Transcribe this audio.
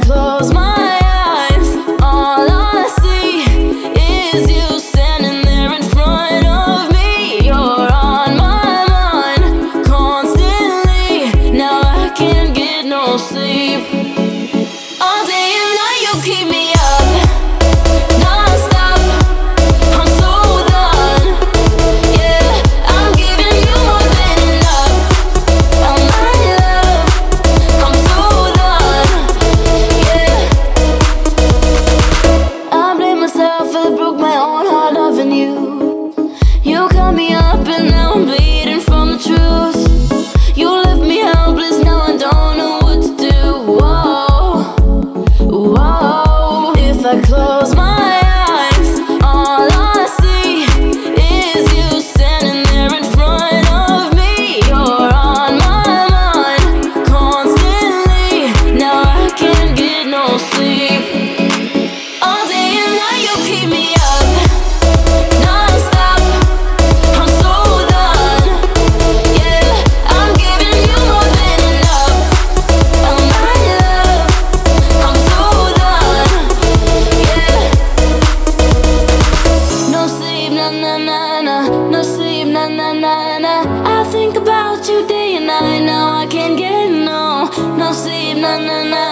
Close my me up and now I'm bleeding from the truth. You left me helpless, now I don't know what to do. Whoa, whoa. If I close my think about you day and night. Now I can't get no, no sleep, na na